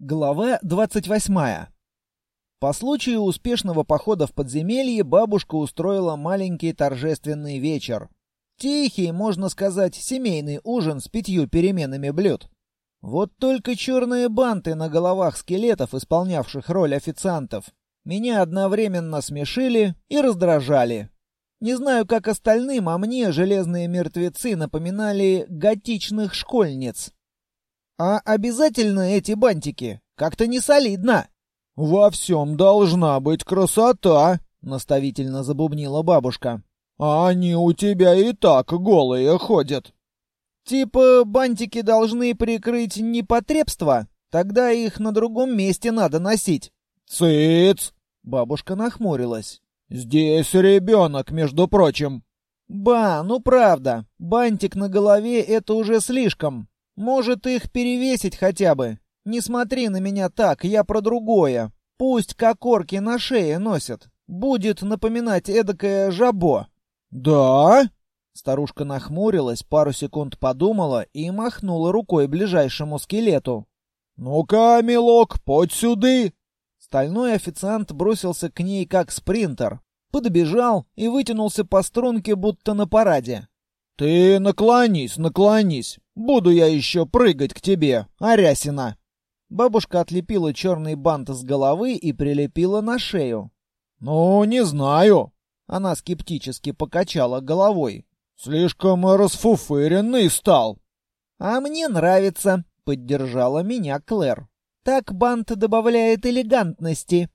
Глава 28. По случаю успешного похода в подземелье бабушка устроила маленький торжественный вечер. Тихий, можно сказать, семейный ужин с пятью переменами блюд. Вот только черные банты на головах скелетов, исполнявших роль официантов, меня одновременно смешили и раздражали. Не знаю, как остальным, а мне железные мертвецы напоминали готичных школьниц. А обязательно эти бантики? Как-то не солидно. Во всем должна быть красота, наставительно забубнила бабушка. А они у тебя и так голые ходят. Типа бантики должны прикрыть непотребство? Тогда их на другом месте надо носить. Цыц! Бабушка нахмурилась. Здесь ребенок, между прочим. Ба, ну правда, бантик на голове — это уже слишком. Может, их перевесить хотя бы? Не смотри на меня так, я про другое. Пусть кокорки на шее носят. Будет напоминать эдакое жабо. Да? Старушка нахмурилась, пару секунд подумала и махнула рукой ближайшему скелету. «Ну-ка, милок, подь сюды!» Стальной официант бросился к ней как спринтер, подбежал и вытянулся по струнке, будто на параде. «Ты наклонись, наклонись. Буду я еще прыгать к тебе, Арясина!» Бабушка отлепила черный бант с головы и прилепила на шею. «Ну, не знаю». Она скептически покачала головой. «Слишком расфуфыренный стал». «А мне нравится», — поддержала меня Клэр. «Так бант добавляет элегантности».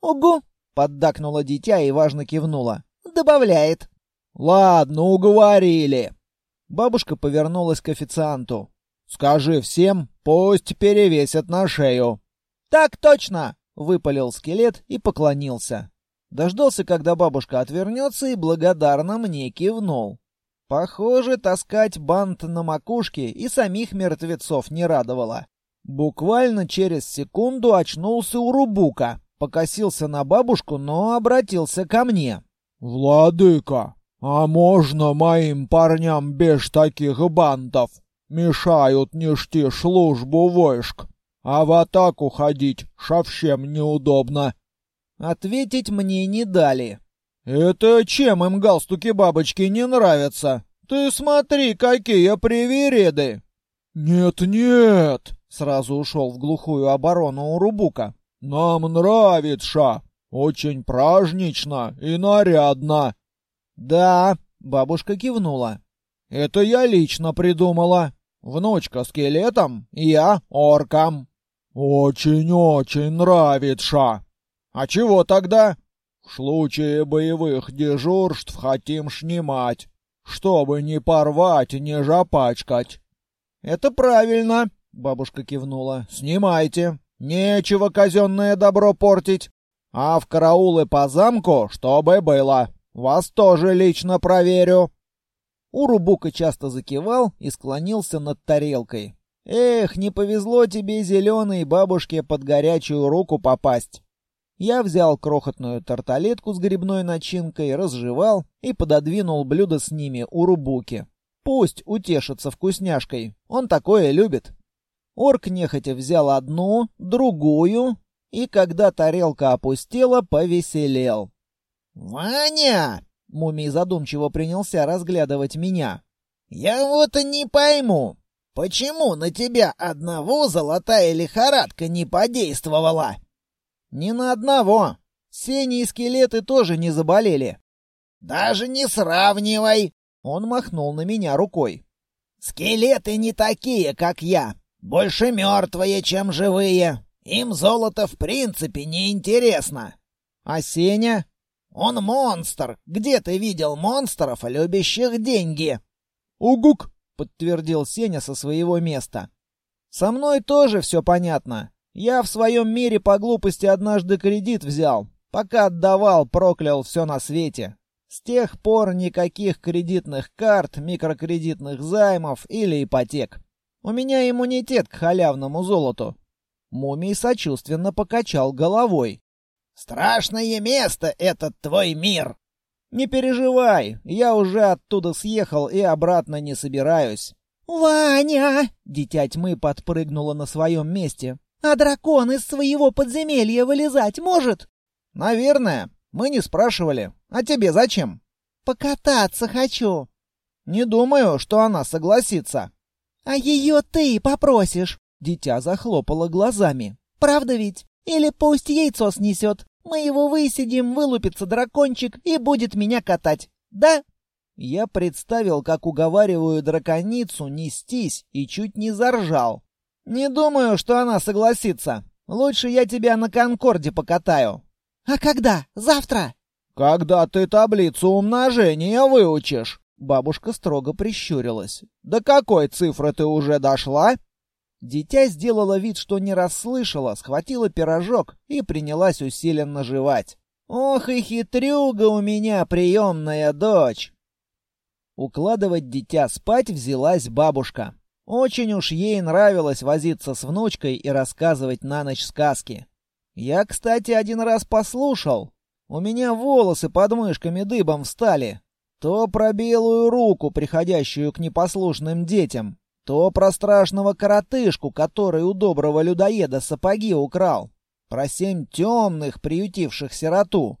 «Ого!» — поддакнула дитя и важно кивнула. «Добавляет». «Ладно, уговорили». Бабушка повернулась к официанту. «Скажи всем, пусть перевесят на шею». «Так точно!» — выпалил скелет и поклонился. Дождался, когда бабушка отвернется, и благодарно мне кивнул. Похоже, таскать бант на макушке и самих мертвецов не радовало. Буквально через секунду очнулся у Рубука, покосился на бабушку, но обратился ко мне. «Владыка, а можно моим парням без таких бантов? Мешают нести службу войск, а в атаку ходить совсем неудобно». Ответить мне не дали. «Это чем им галстуки бабочки не нравятся? Ты смотри, какие привереды!» «Нет-нет!» — сразу ушел в глухую оборону у Рубука. «Нам нравится! Очень празднично и нарядно!» «Да», — бабушка кивнула. «Это я лично придумала. Внучка скелетом, я орком». «Очень-очень нравится». «А чего тогда?» «В случае боевых дежурств хотим снимать, чтобы не порвать, не жопачкать». «Это правильно», — бабушка кивнула. «Снимайте. Нечего казенное добро портить. А в караулы по замку, чтобы было. Вас тоже лично проверю». Урубука часто закивал и склонился над тарелкой. «Эх, не повезло тебе, зеленой бабушке, под горячую руку попасть». Я взял крохотную тарталетку с грибной начинкой, разжевал и пододвинул блюдо с ними Урубуке. Пусть утешится вкусняшкой, он такое любит. Орк нехотя взял одну, другую, и когда тарелка опустела, повеселел. «Ваня!» — Мумий задумчиво принялся разглядывать меня. «Я вот и не пойму, почему на тебя одного золотая лихорадка не подействовала?» «Ни на одного. Сени и скелеты тоже не заболели». «Даже не сравнивай!» — он махнул на меня рукой. «Скелеты не такие, как я. Больше мертвые, чем живые. Им золото в принципе не интересно. А Сеня? Он монстр. Где ты видел монстров, любящих деньги? Угук, подтвердил Сеня со своего места. Со мной тоже все понятно. Я в своем мире по глупости однажды кредит взял. Пока отдавал, проклял все на свете. С тех пор никаких кредитных карт, микрокредитных займов или ипотек. У меня иммунитет к халявному золоту. Мумий сочувственно покачал головой. Страшное место этот твой мир. Не переживай, я уже оттуда съехал и обратно не собираюсь. Ваня! Дитя тьмы подпрыгнула на своем месте. А дракон из своего подземелья вылезать может? Наверное. Мы не спрашивали. А тебе зачем? Покататься хочу. Не думаю, что она согласится. А ее ты попросишь. Дитя захлопало глазами. Правда ведь? Или пусть яйцо снесет. Мы его высидим, вылупится дракончик и будет меня катать. Да? Я представил, как уговариваю драконицу нестись и чуть не заржал. Не думаю, что она согласится. Лучше я тебя на Конкорде покатаю. А когда? Завтра? Когда ты таблицу умножения выучишь. Бабушка строго прищурилась. До какой цифры ты уже дошла? Дитя сделала вид, что не расслышала, схватила пирожок и принялась усиленно жевать. Ох и хитрюга у меня приемная дочь. Укладывать дитя спать взялась бабушка. Очень уж ей нравилось возиться с внучкой и рассказывать на ночь сказки. Я, кстати, один раз послушал. У меня волосы под мышками дыбом встали. То про белую руку, приходящую к непослушным детям, то про страшного коротышку, который у доброго людоеда сапоги украл, про семь темных, приютивших сироту,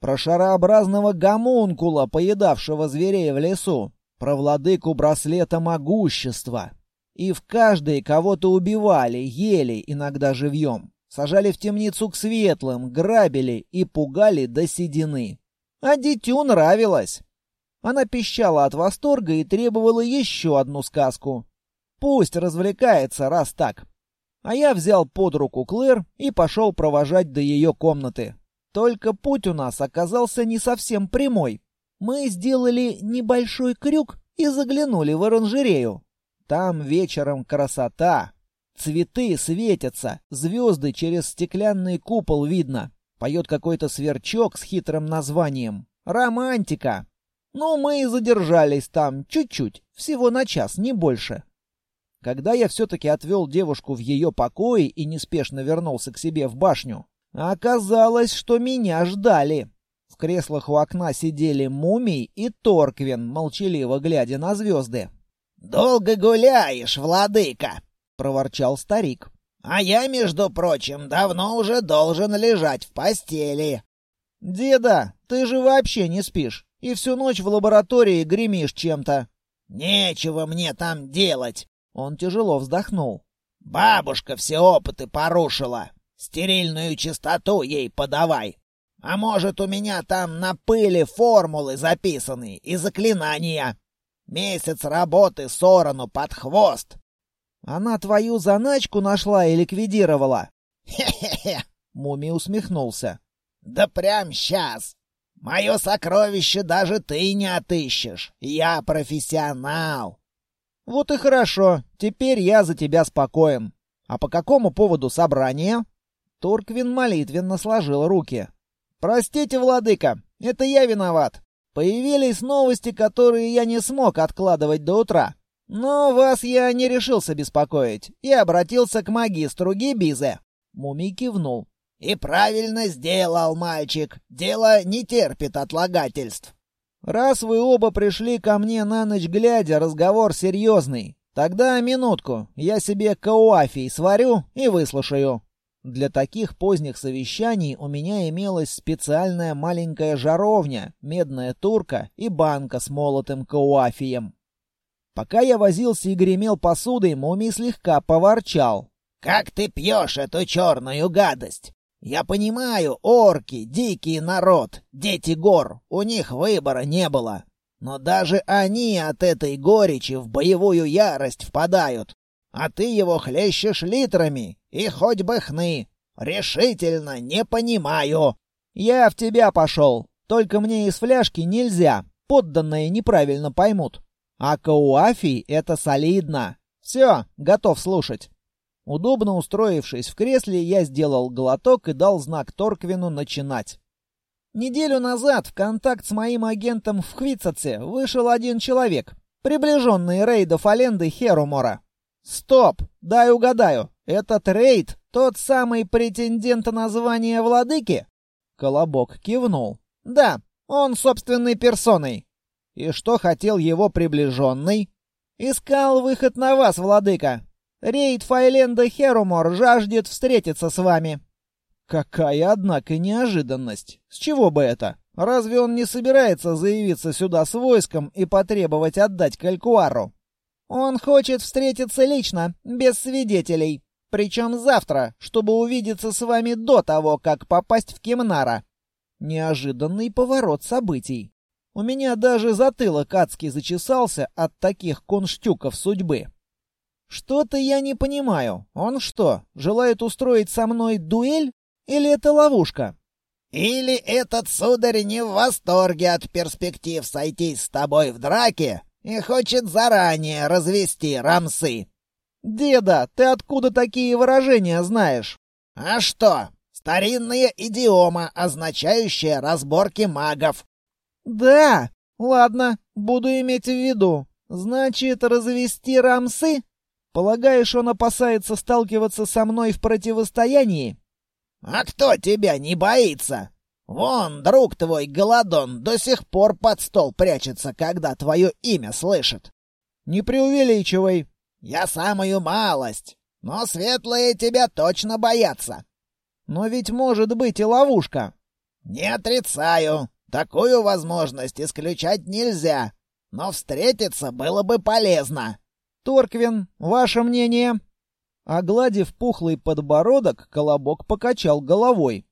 про шарообразного гомункула, поедавшего зверей в лесу, про владыку браслета могущества. И в каждой кого-то убивали, ели, иногда живьем. Сажали в темницу к светлым, грабили и пугали до седины. А дитю нравилось. Она пищала от восторга и требовала еще одну сказку. Пусть развлекается, раз так. А я взял под руку Клэр и пошел провожать до ее комнаты. Только путь у нас оказался не совсем прямой. Мы сделали небольшой крюк и заглянули в оранжерею. Там вечером красота. Цветы светятся, звезды через стеклянный купол видно. Поет какой-то сверчок с хитрым названием. Романтика. Ну, мы и задержались там чуть-чуть, всего на час, не больше. Когда я все-таки отвел девушку в ее покои и неспешно вернулся к себе в башню, Оказалось, что меня ждали. В креслах у окна сидели Мумий и Торквин, молчаливо глядя на звезды. «Долго гуляешь, владыка!» — проворчал старик. «А я, между прочим, давно уже должен лежать в постели». «Деда, ты же вообще не спишь и всю ночь в лаборатории гремишь чем-то». «Нечего мне там делать!» Он тяжело вздохнул. «Бабушка все опыты порушила. Стерильную чистоту ей подавай. А может, у меня там на пыли формулы записаны и заклинания. Месяц работы сорону под хвост. Она твою заначку нашла и ликвидировала. Хе-хе-хе. Муми усмехнулся. Да прям сейчас. Мое сокровище даже ты не отыщешь. Я профессионал. Вот и хорошо. Теперь я за тебя спокоен. А по какому поводу собрания? Торквин молитвенно сложил руки. «Простите, владыка, это я виноват. Появились новости, которые я не смог откладывать до утра. Но вас я не решился беспокоить и обратился к магистру Гибизе». Мумий кивнул. «И правильно сделал, мальчик. Дело не терпит отлагательств». «Раз вы оба пришли ко мне на ночь глядя, разговор серьезный. Тогда минутку, я себе кауафий сварю и выслушаю». Для таких поздних совещаний у меня имелась специальная маленькая жаровня, медная турка и банка с молотым кауафием. Пока я возился и гремел посудой, Мумий слегка поворчал. «Как ты пьешь эту черную гадость? Я понимаю, орки, дикий народ, дети гор, у них выбора не было. Но даже они от этой горечи в боевую ярость впадают а ты его хлещешь литрами, и хоть бы хны. Решительно не понимаю. Я в тебя пошел. Только мне из фляжки нельзя. Подданные неправильно поймут. А кауафий — это солидно. Все, готов слушать. Удобно устроившись в кресле, я сделал глоток и дал знак Торквину начинать. Неделю назад в контакт с моим агентом в Хвицаце вышел один человек, приближенный рейда Фаленды Херумора. Стоп! Дай угадаю. Этот рейд тот самый претендент на звание владыки? Колобок кивнул. Да, он собственной персоной. И что хотел его приближенный? Искал выход на вас, владыка. Рейд Файленда Херумор жаждет встретиться с вами». Какая, однако, неожиданность. С чего бы это? Разве он не собирается заявиться сюда с войском и потребовать отдать Калькуару? Он хочет встретиться лично, без свидетелей. Причем завтра, чтобы увидеться с вами до того, как попасть в Кемнара. Неожиданный поворот событий. У меня даже затылок адски зачесался от таких конштюков судьбы. Что-то я не понимаю. Он что, желает устроить со мной дуэль? Или это ловушка? Или этот сударь не в восторге от перспектив сойтись с тобой в драке и хочет заранее развести рамсы. Деда, ты откуда такие выражения знаешь? А что? Старинная идиома, означающая разборки магов. Да, ладно, буду иметь в виду. Значит, развести рамсы? Полагаешь, он опасается сталкиваться со мной в противостоянии? «А кто тебя не боится? Вон, друг твой, Голодон, до сих пор под стол прячется, когда твое имя слышит». «Не преувеличивай». «Я самую малость, но светлые тебя точно боятся». «Но ведь может быть и ловушка». «Не отрицаю. Такую возможность исключать нельзя, но встретиться было бы полезно». «Торквин, ваше мнение?» Огладив пухлый подбородок, Колобок покачал головой.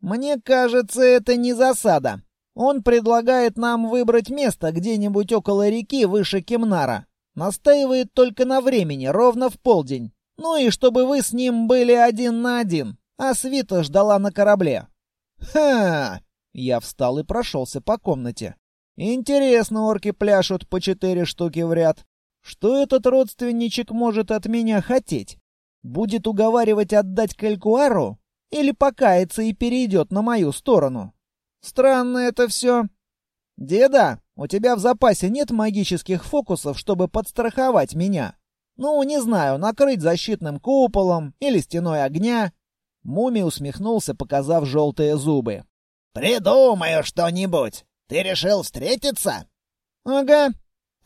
«Мне кажется, это не засада. Он предлагает нам выбрать место где-нибудь около реки выше Кемнара. Настаивает только на времени, ровно в полдень. Ну и чтобы вы с ним были один на один, а свита ждала на корабле». «Ха!» Я встал и прошелся по комнате. «Интересно, орки пляшут по четыре штуки в ряд. Что этот родственничек может от меня хотеть?» Будет уговаривать отдать Калькуару? Или покается и перейдет на мою сторону? Странно это все. Деда, у тебя в запасе нет магических фокусов, чтобы подстраховать меня? Ну, не знаю, накрыть защитным куполом или стеной огня. Муми усмехнулся, показав желтые зубы. «Придумаю что-нибудь. Ты решил встретиться?» «Ага».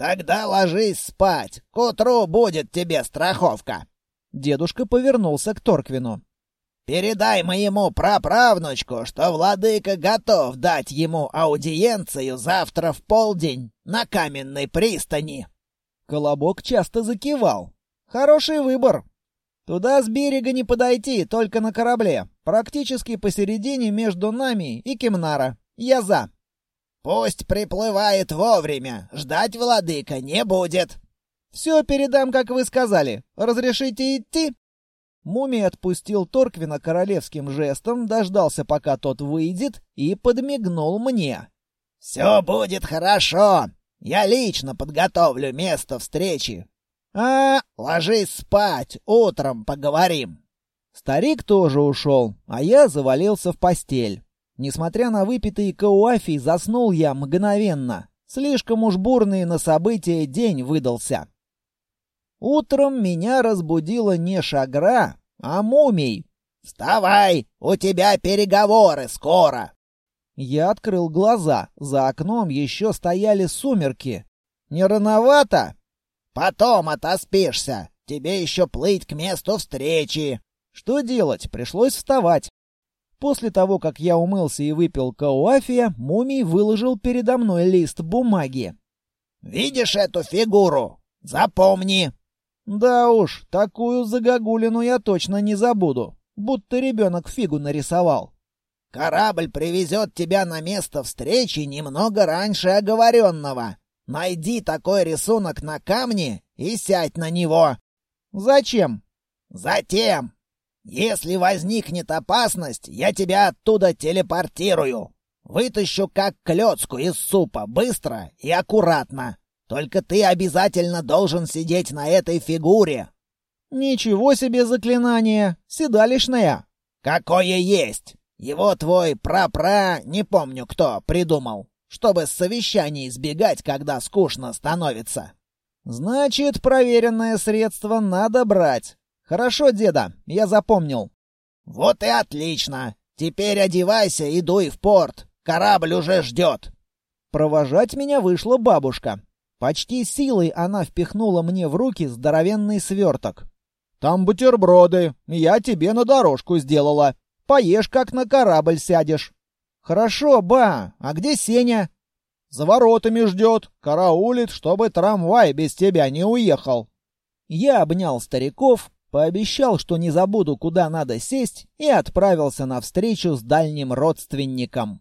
«Тогда ложись спать. К утру будет тебе страховка». Дедушка повернулся к Торквину. «Передай моему праправнучку, что владыка готов дать ему аудиенцию завтра в полдень на каменной пристани». Колобок часто закивал. «Хороший выбор. Туда с берега не подойти, только на корабле. Практически посередине между нами и Кемнара. Я за». «Пусть приплывает вовремя. Ждать владыка не будет». «Все передам, как вы сказали. Разрешите идти?» Мумий отпустил Торквина королевским жестом, дождался, пока тот выйдет, и подмигнул мне. «Все будет хорошо. Я лично подготовлю место встречи. А, ложись спать, утром поговорим». Старик тоже ушел, а я завалился в постель. Несмотря на выпитый кауафий, заснул я мгновенно. Слишком уж бурный на события день выдался. Утром меня разбудила не шагра, а мумий. «Вставай! У тебя переговоры скоро!» Я открыл глаза. За окном еще стояли сумерки. «Не рановато?» «Потом отоспишься. Тебе еще плыть к месту встречи». Что делать? Пришлось вставать. После того, как я умылся и выпил кауафия, мумий выложил передо мной лист бумаги. «Видишь эту фигуру? Запомни, да уж, такую загогулину я точно не забуду. Будто ребенок фигу нарисовал. Корабль привезет тебя на место встречи немного раньше оговоренного. Найди такой рисунок на камне и сядь на него. Зачем? Затем. Если возникнет опасность, я тебя оттуда телепортирую. Вытащу как клетку из супа, быстро и аккуратно. Только ты обязательно должен сидеть на этой фигуре. Ничего себе заклинание, седалищное. Какое есть. Его твой прапра, не помню кто, придумал, чтобы с совещаний избегать, когда скучно становится. Значит, проверенное средство надо брать. Хорошо, деда, я запомнил. Вот и отлично. Теперь одевайся и дуй в порт. Корабль уже ждет. Провожать меня вышла бабушка. Почти силой она впихнула мне в руки здоровенный сверток. Там бутерброды. Я тебе на дорожку сделала. Поешь, как на корабль сядешь. Хорошо, ба. А где Сеня? За воротами ждет, караулит, чтобы трамвай без тебя не уехал. Я обнял стариков, пообещал, что не забуду, куда надо сесть, и отправился на встречу с дальним родственником.